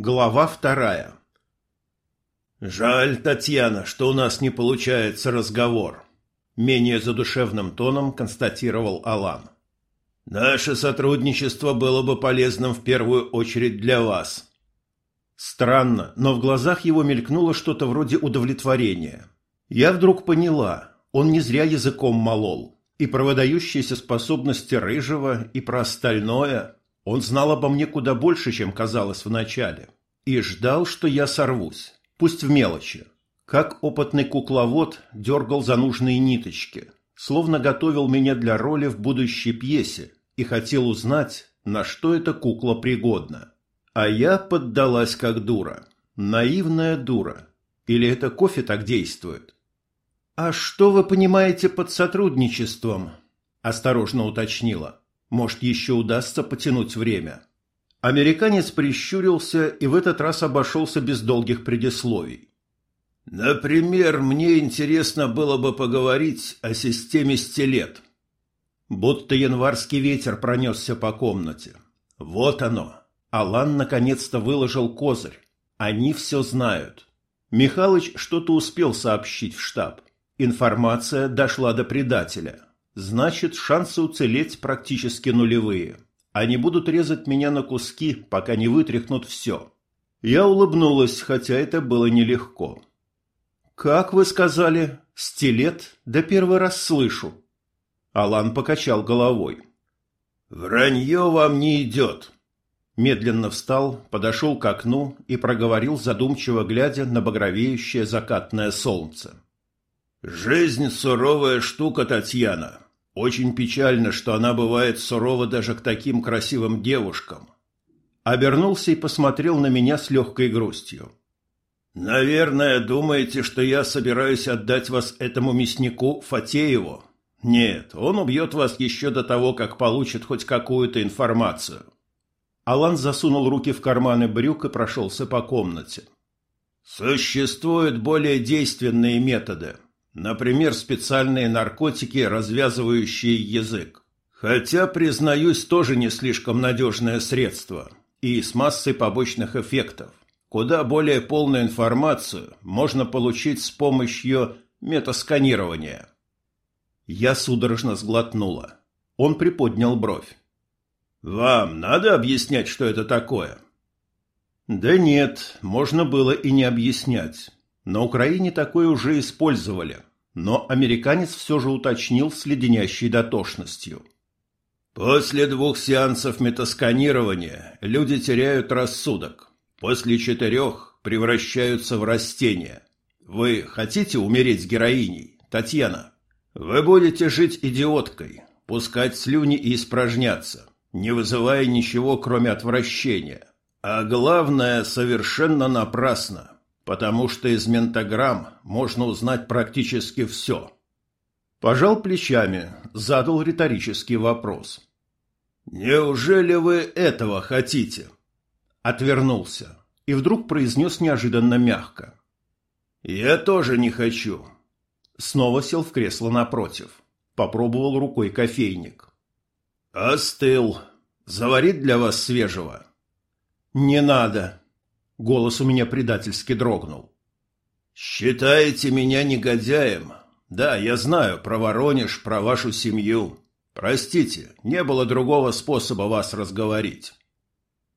Глава вторая. «Жаль, Татьяна, что у нас не получается разговор», — менее задушевным тоном констатировал Алан. «Наше сотрудничество было бы полезным в первую очередь для вас». Странно, но в глазах его мелькнуло что-то вроде удовлетворения. Я вдруг поняла, он не зря языком молол. И про выдающиеся способности Рыжего, и про остальное. Он знал обо мне куда больше, чем казалось вначале. И ждал, что я сорвусь. Пусть в мелочи. Как опытный кукловод дергал за нужные ниточки. Словно готовил меня для роли в будущей пьесе. И хотел узнать, на что эта кукла пригодна. А я поддалась как дура. Наивная дура. Или это кофе так действует? «А что вы понимаете под сотрудничеством?» – осторожно уточнила. «Может, еще удастся потянуть время?» Американец прищурился и в этот раз обошелся без долгих предисловий. «Например, мне интересно было бы поговорить о системе стилет». Будто январский ветер пронесся по комнате. Вот оно. Алан наконец-то выложил козырь. Они все знают. Михалыч что-то успел сообщить в штаб. Информация дошла до предателя. Значит, шансы уцелеть практически нулевые. Они будут резать меня на куски, пока не вытряхнут все. Я улыбнулась, хотя это было нелегко. «Как вы сказали? Стилет? Да первый раз слышу». Алан покачал головой. «Вранье вам не идет». Медленно встал, подошел к окну и проговорил, задумчиво глядя на багровеющее закатное солнце. Жизнь суровая штука, Татьяна. Очень печально, что она бывает сурова даже к таким красивым девушкам. Обернулся и посмотрел на меня с легкой грустью. Наверное, думаете, что я собираюсь отдать вас этому мяснику Фатееву? Нет, он убьет вас еще до того, как получит хоть какую-то информацию. Алан засунул руки в карманы брюк и прошелся по комнате. Существуют более действенные методы – Например, специальные наркотики, развязывающие язык. Хотя, признаюсь, тоже не слишком надежное средство. И с массой побочных эффектов. Куда более полную информацию можно получить с помощью метасканирования. Я судорожно сглотнула. Он приподнял бровь. «Вам надо объяснять, что это такое?» «Да нет, можно было и не объяснять. На Украине такое уже использовали но американец все же уточнил с леденящей дотошностью. После двух сеансов метасканирования люди теряют рассудок. После четырех превращаются в растения. Вы хотите умереть героиней, Татьяна? Вы будете жить идиоткой, пускать слюни и испражняться, не вызывая ничего, кроме отвращения. А главное, совершенно напрасно потому что из ментограмм можно узнать практически все. Пожал плечами, задал риторический вопрос. «Неужели вы этого хотите?» Отвернулся и вдруг произнес неожиданно мягко. «Я тоже не хочу». Снова сел в кресло напротив. Попробовал рукой кофейник. «Остыл. Заварить для вас свежего?» «Не надо», Голос у меня предательски дрогнул. «Считаете меня негодяем? Да, я знаю про Воронеж, про вашу семью. Простите, не было другого способа вас разговорить».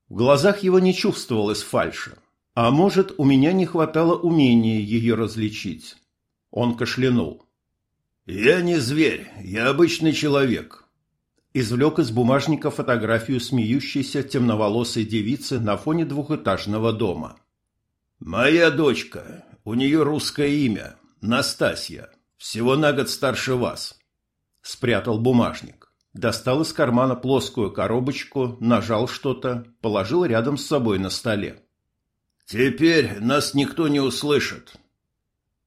В глазах его не чувствовалось фальши. А может, у меня не хватало умения ее различить. Он кашлянул. «Я не зверь, я обычный человек извлек из бумажника фотографию смеющейся темноволосой девицы на фоне двухэтажного дома. «Моя дочка. У нее русское имя. Настасья. Всего на год старше вас». Спрятал бумажник. Достал из кармана плоскую коробочку, нажал что-то, положил рядом с собой на столе. «Теперь нас никто не услышит».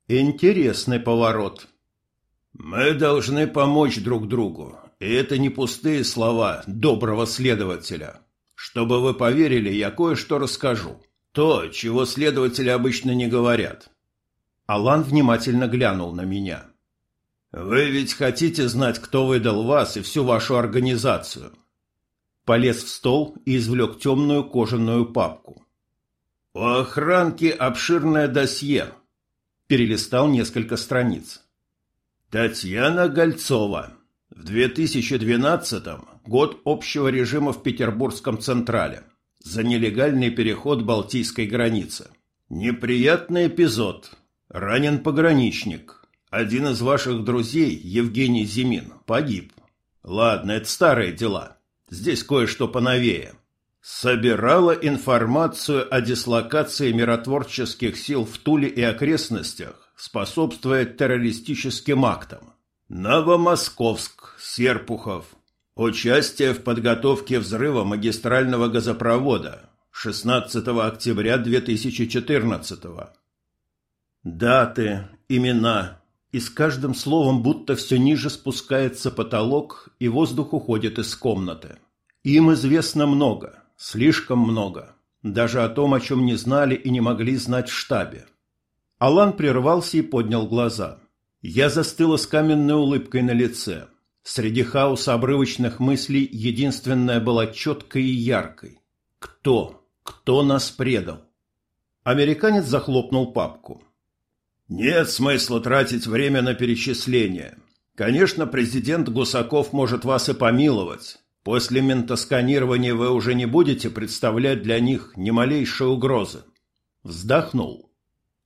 «Интересный поворот». «Мы должны помочь друг другу, и это не пустые слова доброго следователя. Чтобы вы поверили, я кое-что расскажу. То, чего следователи обычно не говорят. Алан внимательно глянул на меня. Вы ведь хотите знать, кто выдал вас и всю вашу организацию. Полез в стол и извлек темную кожаную папку. У охранки обширное досье. Перелистал несколько страниц. Татьяна Гольцова. В 2012-м год общего режима в Петербургском Централе. За нелегальный переход Балтийской границы. Неприятный эпизод. Ранен пограничник. Один из ваших друзей, Евгений Зимин, погиб. Ладно, это старые дела. Здесь кое-что поновее. Собирала информацию о дислокации миротворческих сил в Туле и окрестностях, способствуя террористическим актам. Новомосковск, Серпухов. Участие в подготовке взрыва магистрального газопровода 16 октября 2014. Даты, имена, и с каждым словом будто все ниже спускается потолок, и воздух уходит из комнаты. Им известно много, слишком много, даже о том, о чем не знали и не могли знать в штабе. Алан прервался и поднял глаза. Я застыла с каменной улыбкой на лице. Среди хаоса обрывочных мыслей единственная была четкой и яркой. Кто? Кто нас предал? Американец захлопнул папку. Нет смысла тратить время на перечисления. Конечно, президент Гусаков может вас и помиловать. После ментосканирования вы уже не будете представлять для них ни малейшей угрозы. Вздохнул.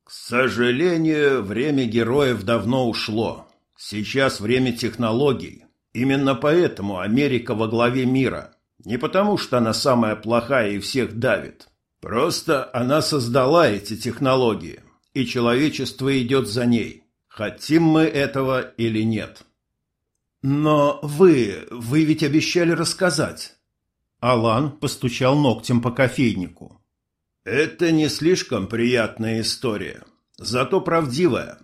К сожалению, время героев давно ушло. Сейчас время технологий. Именно поэтому Америка во главе мира. Не потому, что она самая плохая и всех давит. Просто она создала эти технологии и человечество идет за ней, хотим мы этого или нет. Но вы, вы ведь обещали рассказать. Алан постучал ногтем по кофейнику. Это не слишком приятная история, зато правдивая.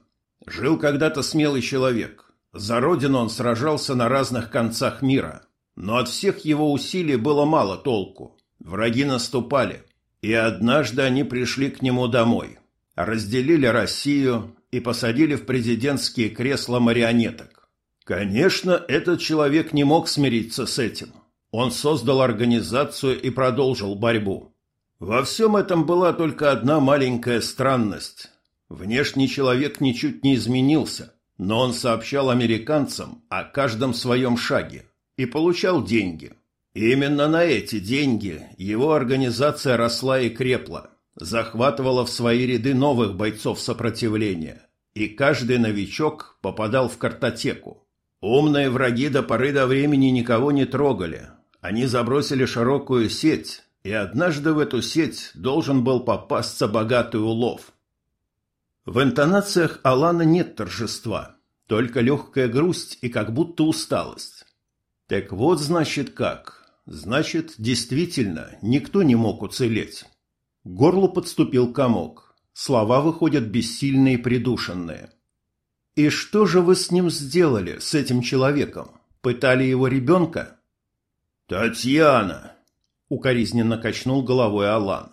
Жил когда-то смелый человек. За родину он сражался на разных концах мира, но от всех его усилий было мало толку. Враги наступали, и однажды они пришли к нему домой разделили Россию и посадили в президентские кресла марионеток. Конечно, этот человек не мог смириться с этим. Он создал организацию и продолжил борьбу. Во всем этом была только одна маленькая странность. Внешний человек ничуть не изменился, но он сообщал американцам о каждом своем шаге и получал деньги. И именно на эти деньги его организация росла и крепла – захватывала в свои ряды новых бойцов сопротивления, и каждый новичок попадал в картотеку. Умные враги до поры до времени никого не трогали. Они забросили широкую сеть, и однажды в эту сеть должен был попасться богатый улов. В интонациях Алана нет торжества, только легкая грусть и как будто усталость. Так вот, значит, как. Значит, действительно, никто не мог уцелеть. К горлу подступил комок. Слова выходят бессильные и придушенные. «И что же вы с ним сделали, с этим человеком? Пытали его ребенка?» «Татьяна!» — укоризненно качнул головой Алан.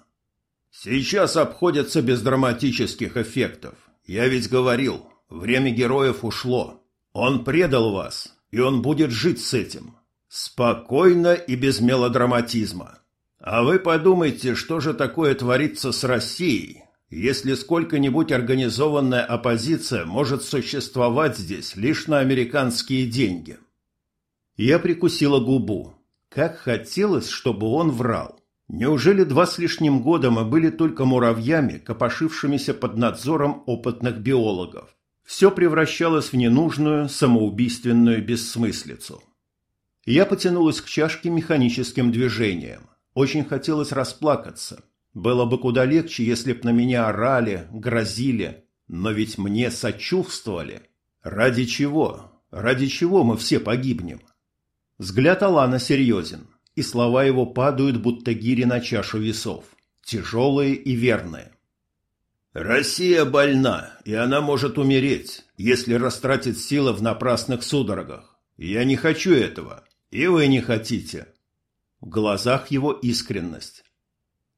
«Сейчас обходятся без драматических эффектов. Я ведь говорил, время героев ушло. Он предал вас, и он будет жить с этим. Спокойно и без мелодраматизма. А вы подумайте, что же такое творится с Россией, если сколько-нибудь организованная оппозиция может существовать здесь лишь на американские деньги? Я прикусила губу. Как хотелось, чтобы он врал. Неужели два с лишним года мы были только муравьями, копошившимися под надзором опытных биологов? Все превращалось в ненужную, самоубийственную бессмыслицу. Я потянулась к чашке механическим движением. Очень хотелось расплакаться. Было бы куда легче, если б на меня орали, грозили. Но ведь мне сочувствовали. Ради чего? Ради чего мы все погибнем? Взгляд Алана серьезен, и слова его падают, будто гири на чашу весов. Тяжелые и верные. «Россия больна, и она может умереть, если растратит силы в напрасных судорогах. Я не хочу этого, и вы не хотите. В глазах его искренность.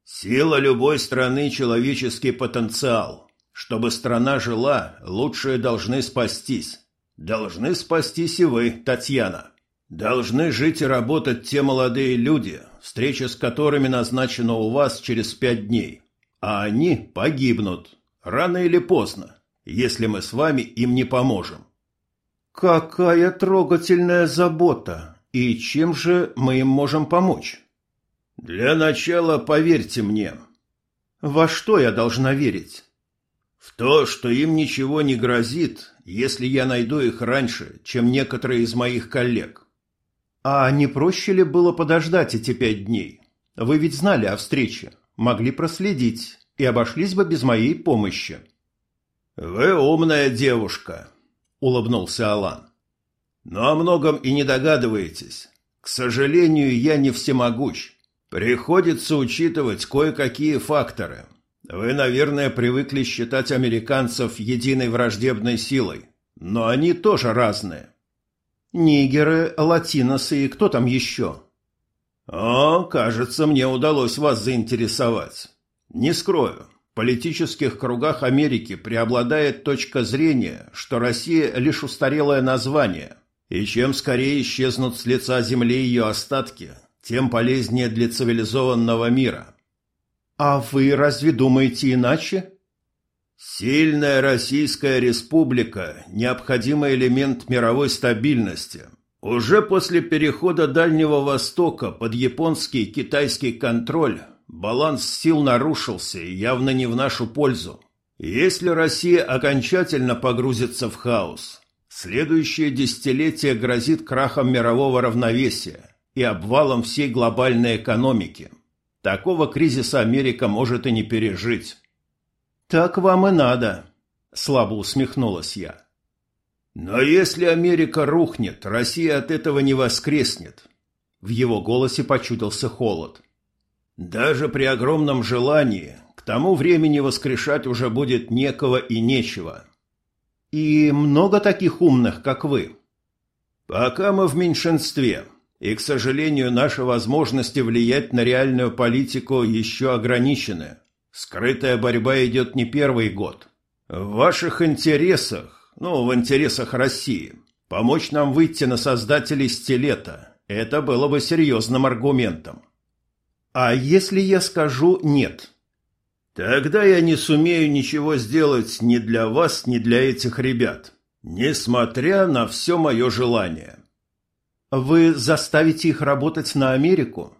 Сила любой страны – человеческий потенциал. Чтобы страна жила, лучшие должны спастись. Должны спастись и вы, Татьяна. Должны жить и работать те молодые люди, встреча с которыми назначена у вас через пять дней. а они погибнут, рано или поздно, если мы с вами им не поможем. Какая трогательная забота! И чем же мы им можем помочь? Для начала поверьте мне. Во что я должна верить? В то, что им ничего не грозит, если я найду их раньше, чем некоторые из моих коллег. А не проще ли было подождать эти пять дней? Вы ведь знали о встрече, могли проследить и обошлись бы без моей помощи. Вы умная девушка, улыбнулся Алан. Но о многом и не догадываетесь. К сожалению, я не всемогущ. Приходится учитывать кое-какие факторы. Вы, наверное, привыкли считать американцев единой враждебной силой, но они тоже разные. Нигеры, латиносы и кто там еще? О, кажется, мне удалось вас заинтересовать. Не скрою, в политических кругах Америки преобладает точка зрения, что Россия лишь устарелое название, и чем скорее исчезнут с лица земли ее остатки, тем полезнее для цивилизованного мира. А вы разве думаете иначе? Сильная Российская Республика – необходимый элемент мировой стабильности. Уже после перехода Дальнего Востока под японский и китайский контроль баланс сил нарушился и явно не в нашу пользу. Если Россия окончательно погрузится в хаос, следующее десятилетие грозит крахом мирового равновесия и обвалом всей глобальной экономики – Такого кризиса Америка может и не пережить. Так вам и надо, слабо усмехнулась я. Но если Америка рухнет, Россия от этого не воскреснет. В его голосе почудился холод. Даже при огромном желании к тому времени воскрешать уже будет некого и нечего. И много таких умных, как вы. Пока мы в меньшинстве. И, к сожалению, наши возможности влиять на реальную политику еще ограничены. Скрытая борьба идет не первый год. В ваших интересах, ну, в интересах России, помочь нам выйти на создателей стилета. Это было бы серьезным аргументом. А если я скажу «нет»? Тогда я не сумею ничего сделать ни для вас, ни для этих ребят, несмотря на все мое желание. Вы заставите их работать на Америку?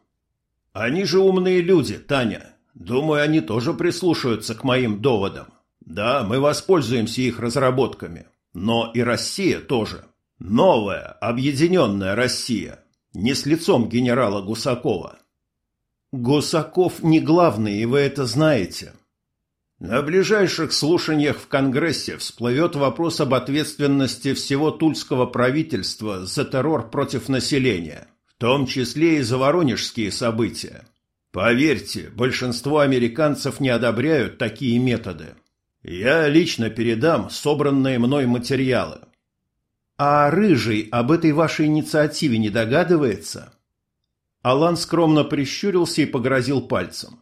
Они же умные люди, Таня. Думаю, они тоже прислушаются к моим доводам. Да, мы воспользуемся их разработками. Но и Россия тоже. Новая, объединенная Россия. Не с лицом генерала Гусакова. Гусаков не главный, и вы это знаете. На ближайших слушаниях в Конгрессе всплывет вопрос об ответственности всего тульского правительства за террор против населения, в том числе и за воронежские события. Поверьте, большинство американцев не одобряют такие методы. Я лично передам собранные мной материалы. А Рыжий об этой вашей инициативе не догадывается? Алан скромно прищурился и погрозил пальцем.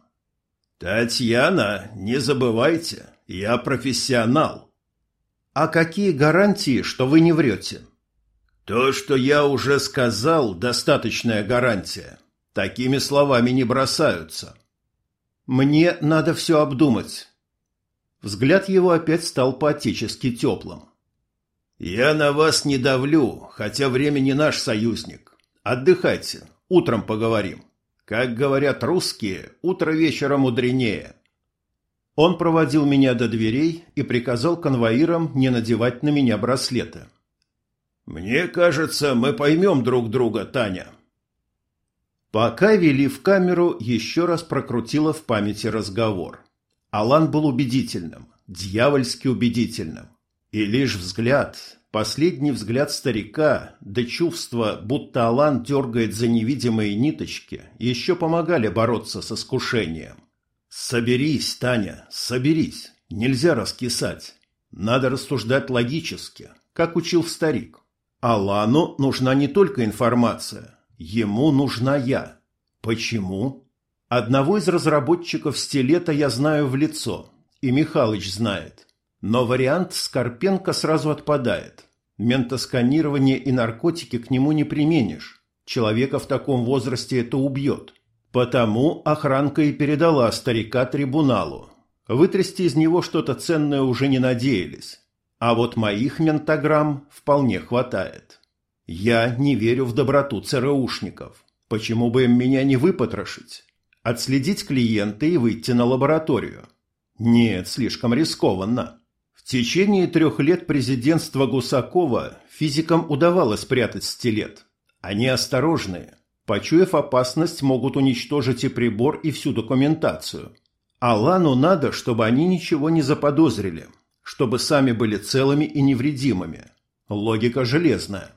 «Татьяна, не забывайте, я профессионал». «А какие гарантии, что вы не врете?» «То, что я уже сказал, достаточная гарантия. Такими словами не бросаются». «Мне надо все обдумать». Взгляд его опять стал по-отечески теплым. «Я на вас не давлю, хотя время не наш союзник. Отдыхайте, утром поговорим». Как говорят русские, утро вечера мудренее. Он проводил меня до дверей и приказал конвоирам не надевать на меня браслеты. «Мне кажется, мы поймем друг друга, Таня». Пока вели в камеру, еще раз прокрутила в памяти разговор. Алан был убедительным, дьявольски убедительным. И лишь взгляд, Последний взгляд старика, да чувство, будто Алан дергает за невидимые ниточки, еще помогали бороться с искушением. «Соберись, Таня, соберись. Нельзя раскисать. Надо рассуждать логически, как учил старик. Алану нужна не только информация. Ему нужна я. Почему? Одного из разработчиков стилета я знаю в лицо, и Михалыч знает. Но вариант Скорпенко сразу отпадает. Ментосканирование и наркотики к нему не применишь. Человека в таком возрасте это убьет. Потому охранка и передала старика трибуналу, Вытрясти из него что-то ценное уже не надеялись. А вот моих ментограмм вполне хватает. Я не верю в доброту ЦРУшников. Почему бы им меня не выпотрошить? Отследить клиента и выйти на лабораторию? Нет, слишком рискованно. В течение трех лет президентства Гусакова физикам удавалось прятать стилет. Они осторожные. Почуяв опасность, могут уничтожить и прибор, и всю документацию. Алану надо, чтобы они ничего не заподозрили, чтобы сами были целыми и невредимыми. Логика железная.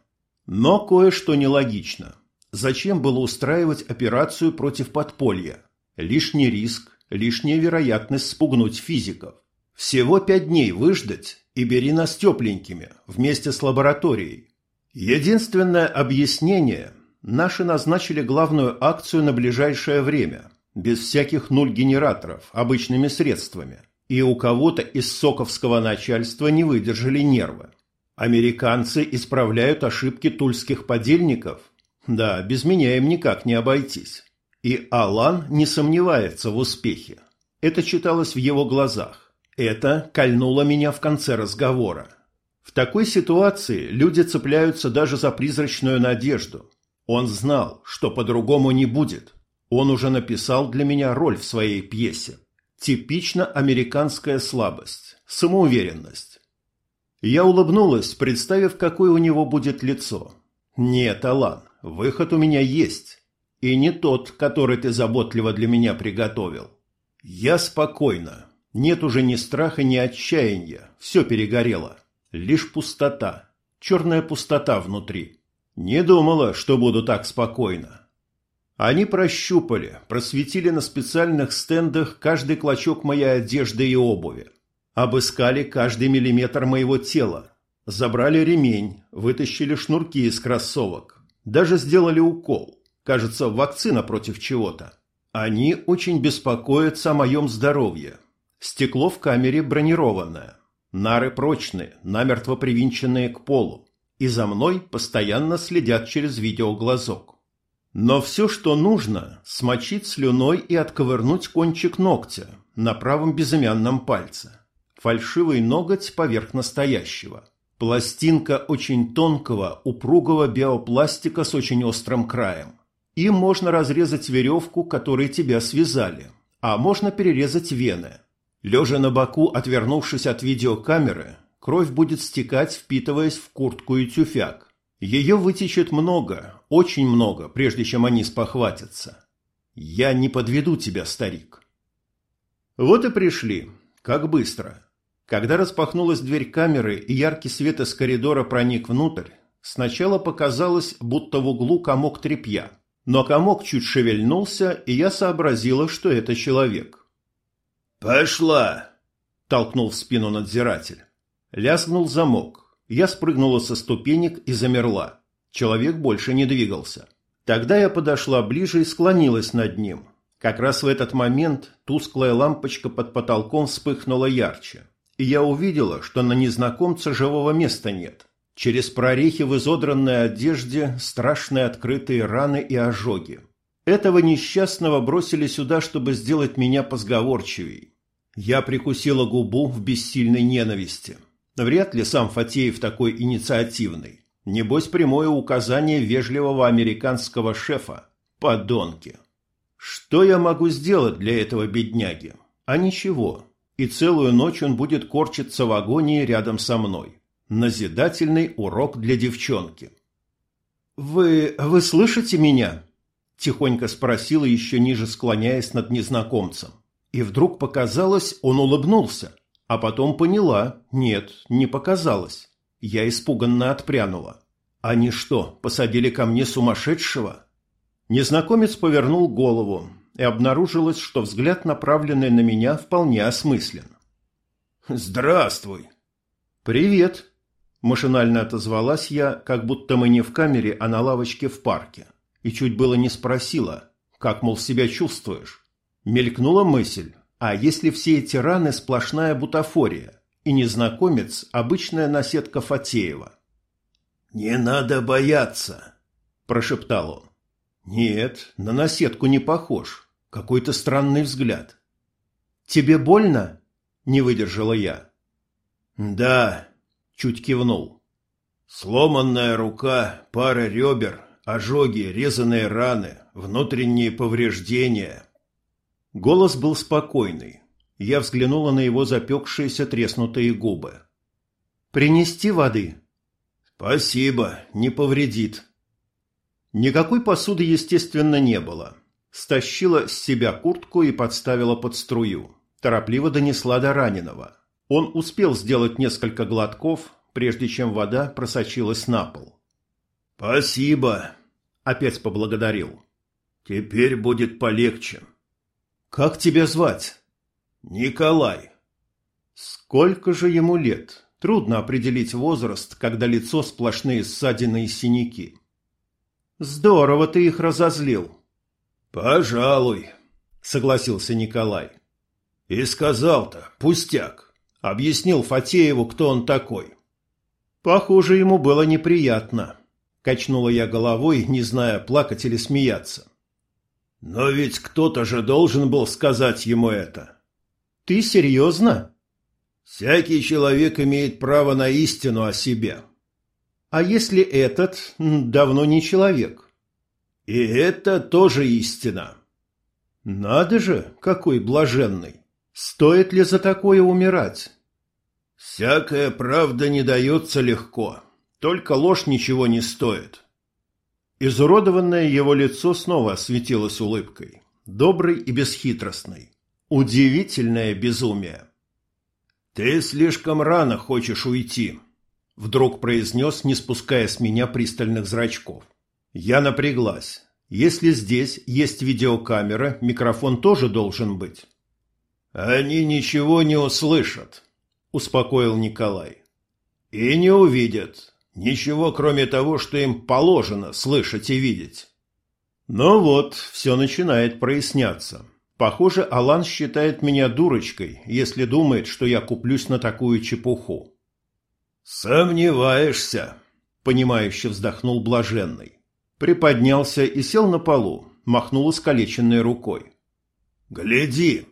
Но кое-что нелогично. Зачем было устраивать операцию против подполья? Лишний риск, лишняя вероятность спугнуть физиков. Всего пять дней выждать и бери нас тепленькими, вместе с лабораторией. Единственное объяснение – наши назначили главную акцию на ближайшее время, без всяких нуль-генераторов, обычными средствами. И у кого-то из соковского начальства не выдержали нервы. Американцы исправляют ошибки тульских подельников? Да, без меня им никак не обойтись. И Алан не сомневается в успехе. Это читалось в его глазах. Это кольнуло меня в конце разговора. В такой ситуации люди цепляются даже за призрачную надежду. Он знал, что по-другому не будет. Он уже написал для меня роль в своей пьесе. Типично американская слабость, самоуверенность. Я улыбнулась, представив, какое у него будет лицо. Нет, Алан, выход у меня есть. И не тот, который ты заботливо для меня приготовил. Я спокойно, нет уже ни страха, ни отчаяния. Все перегорело. Лишь пустота. Черная пустота внутри. Не думала, что буду так спокойно. Они прощупали, просветили на специальных стендах каждый клочок моей одежды и обуви. Обыскали каждый миллиметр моего тела. Забрали ремень, вытащили шнурки из кроссовок. Даже сделали укол. Кажется, вакцина против чего-то. Они очень беспокоятся о моем здоровье. Стекло в камере бронированное. Нары прочные, намертво привинченные к полу. И за мной постоянно следят через видеоглазок. Но все, что нужно, смочить слюной и отковырнуть кончик ногтя на правом безымянном пальце. Фальшивый ноготь поверх настоящего. Пластинка очень тонкого, упругого биопластика с очень острым краем. Им можно разрезать веревку, которой тебя связали, а можно перерезать вены – Лежа на боку, отвернувшись от видеокамеры, кровь будет стекать, впитываясь в куртку и тюфяк. Ее вытечет много, очень много, прежде чем они спохватятся. Я не подведу тебя, старик. Вот и пришли. Как быстро. Когда распахнулась дверь камеры и яркий свет из коридора проник внутрь, сначала показалось, будто в углу комок тряпья. Но комок чуть шевельнулся, и я сообразила, что это человек. «Пошла!» – толкнул в спину надзиратель. Лязгнул замок. Я спрыгнула со ступенек и замерла. Человек больше не двигался. Тогда я подошла ближе и склонилась над ним. Как раз в этот момент тусклая лампочка под потолком вспыхнула ярче. И я увидела, что на незнакомца живого места нет. Через прорехи в изодранной одежде страшные открытые раны и ожоги. Этого несчастного бросили сюда, чтобы сделать меня позговорчивей. Я прикусила губу в бессильной ненависти. Вряд ли сам Фатеев такой инициативный. Небось, прямое указание вежливого американского шефа. Подонки. Что я могу сделать для этого бедняги? А ничего. И целую ночь он будет корчиться в агонии рядом со мной. Назидательный урок для девчонки. «Вы... вы слышите меня?» Тихонько спросила, еще ниже склоняясь над незнакомцем. И вдруг показалось, он улыбнулся. А потом поняла, нет, не показалось. Я испуганно отпрянула. Они что, посадили ко мне сумасшедшего? Незнакомец повернул голову, и обнаружилось, что взгляд, направленный на меня, вполне осмыслен. «Здравствуй!» «Привет!» – машинально отозвалась я, как будто мы не в камере, а на лавочке в парке и чуть было не спросила, как, мол, себя чувствуешь. Мелькнула мысль, а если все эти раны сплошная бутафория, и незнакомец – обычная наседка Фатеева? «Не надо бояться», – прошептал он. «Нет, на наседку не похож. Какой-то странный взгляд». Тебе больно?» – не выдержала я. «Да», – чуть кивнул. «Сломанная рука, пара ребер, ожоги, резаные раны, внутренние повреждения». Голос был спокойный. Я взглянула на его запекшиеся треснутые губы. «Принести воды?» «Спасибо, не повредит». Никакой посуды, естественно, не было. Стащила с себя куртку и подставила под струю. Торопливо донесла до раненого. Он успел сделать несколько глотков, прежде чем вода просочилась на пол. «Спасибо», — опять поблагодарил. «Теперь будет полегче». «Как тебя звать?» «Николай». «Сколько же ему лет?» Трудно определить возраст, когда лицо сплошные ссадины и синяки. «Здорово ты их разозлил». «Пожалуй», — согласился Николай. «И сказал-то, пустяк. Объяснил Фатееву, кто он такой». «Похоже, ему было неприятно», — качнула я головой, не зная, плакать или смеяться. «Но ведь кто-то же должен был сказать ему это». «Ты серьезно?» «Всякий человек имеет право на истину о себе». «А если этот давно не человек?» «И это тоже истина». «Надо же, какой блаженный! Стоит ли за такое умирать?» «Всякая правда не дается легко, только ложь ничего не стоит». Изуродованное его лицо снова осветилось улыбкой, доброй и бесхитростной. Удивительное безумие. «Ты слишком рано хочешь уйти», — вдруг произнес, не спуская с меня пристальных зрачков. Я напряглась. Если здесь есть видеокамера, микрофон тоже должен быть. «Они ничего не услышат», — успокоил Николай. «И не увидят. Ничего, кроме того, что им положено слышать и видеть». Ну вот, все начинает проясняться. Похоже, Алан считает меня дурочкой, если думает, что я куплюсь на такую чепуху. «Сомневаешься», — понимающе вздохнул Блаженный. Приподнялся и сел на полу, махнул искалеченной рукой. «Гляди!»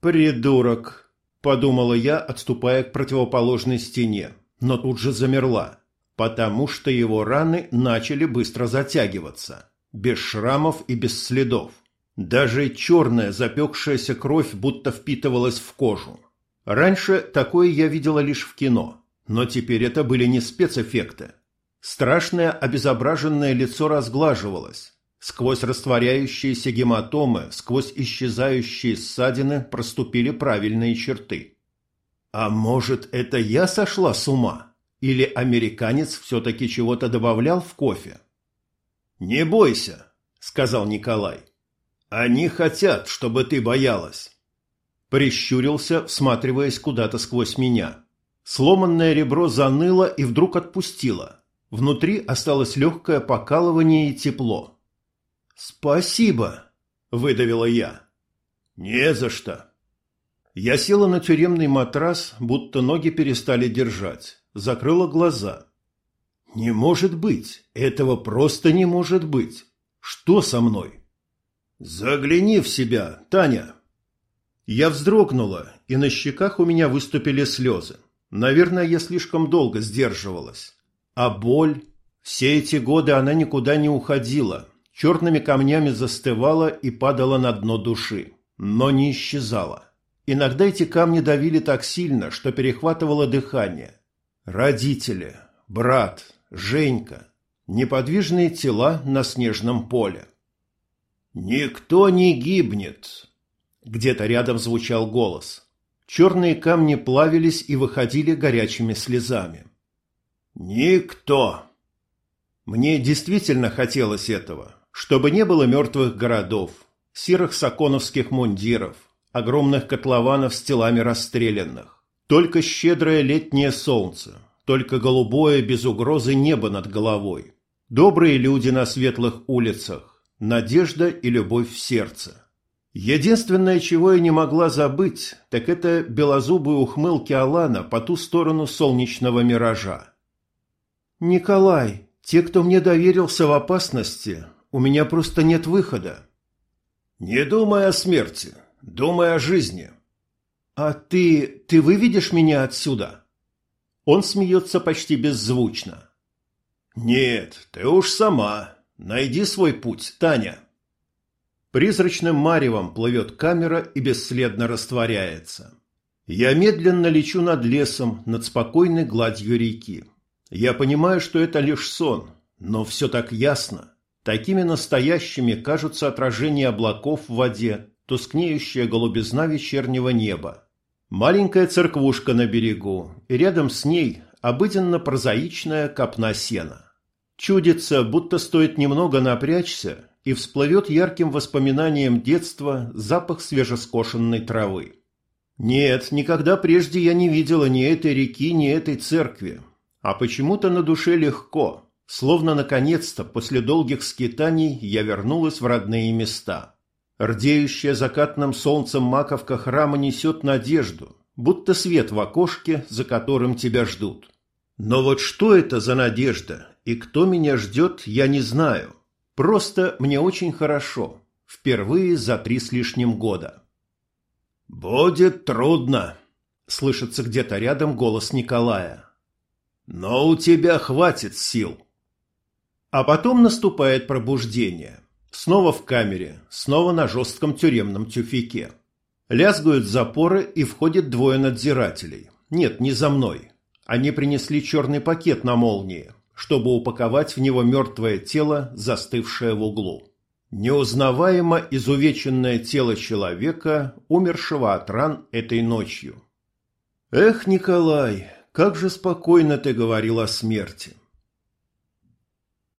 «Придурок!» — подумала я, отступая к противоположной стене, но тут же замерла, потому что его раны начали быстро затягиваться, без шрамов и без следов. Даже черная запекшаяся кровь будто впитывалась в кожу. Раньше такое я видела лишь в кино, но теперь это были не спецэффекты. Страшное обезображенное лицо разглаживалось. Сквозь растворяющиеся гематомы, сквозь исчезающие ссадины проступили правильные черты. А может, это я сошла с ума? Или американец все-таки чего-то добавлял в кофе? «Не бойся», — сказал Николай. Они хотят, чтобы ты боялась. Прищурился, всматриваясь куда-то сквозь меня. Сломанное ребро заныло и вдруг отпустило. Внутри осталось легкое покалывание и тепло. «Спасибо», — выдавила я. «Не за что». Я села на тюремный матрас, будто ноги перестали держать. Закрыла глаза. «Не может быть! Этого просто не может быть! Что со мной?» «Загляни в себя, Таня!» Я вздрогнула, и на щеках у меня выступили слезы. Наверное, я слишком долго сдерживалась. А боль? Все эти годы она никуда не уходила, черными камнями застывала и падала на дно души, но не исчезала. Иногда эти камни давили так сильно, что перехватывало дыхание. Родители, брат, Женька, неподвижные тела на снежном поле. «Никто не гибнет!» Где-то рядом звучал голос. Черные камни плавились и выходили горячими слезами. «Никто!» Мне действительно хотелось этого, чтобы не было мертвых городов, серых саконовских мундиров, огромных котлованов с телами расстрелянных. Только щедрое летнее солнце, только голубое без угрозы небо над головой. Добрые люди на светлых улицах, надежда и любовь в сердце. Единственное, чего я не могла забыть, так это белозубые ухмылки Алана по ту сторону солнечного миража. «Николай, те, кто мне доверился в опасности, у меня просто нет выхода». «Не думай о смерти, думай о жизни. «А ты... ты выведешь меня отсюда?» Он смеется почти беззвучно. «Нет, ты уж сама. Найди свой путь, Таня». Призрачным маревом плывет камера и бесследно растворяется. Я медленно лечу над лесом, над спокойной гладью реки. Я понимаю, что это лишь сон, но все так ясно. Такими настоящими кажутся отражения облаков в воде, тускнеющая голубизна вечернего неба. Маленькая церквушка на берегу, и рядом с ней обыденно-прозаичная копна сена. Чудится, будто стоит немного напрячься, и всплывет ярким воспоминанием детства запах свежескошенной травы. Нет, никогда прежде я не видела ни этой реки, ни этой церкви. А почему-то на душе легко, словно наконец-то после долгих скитаний я вернулась в родные места. Рдеющая закатным солнцем маковка храма несет надежду, будто свет в окошке, за которым тебя ждут. Но вот что это за надежда и кто меня ждет, я не знаю. Просто мне очень хорошо. Впервые за три с лишним года. «Будет трудно», — слышится где-то рядом голос Николая. «Но у тебя хватит сил». А потом наступает пробуждение. Снова в камере, снова на жестком тюремном тюфике. Лязгают запоры и входит двое надзирателей. Нет, не за мной. Они принесли черный пакет на молнии чтобы упаковать в него мертвое тело, застывшее в углу. Неузнаваемо изувеченное тело человека, умершего от ран этой ночью. Эх, Николай, как же спокойно ты говорил о смерти.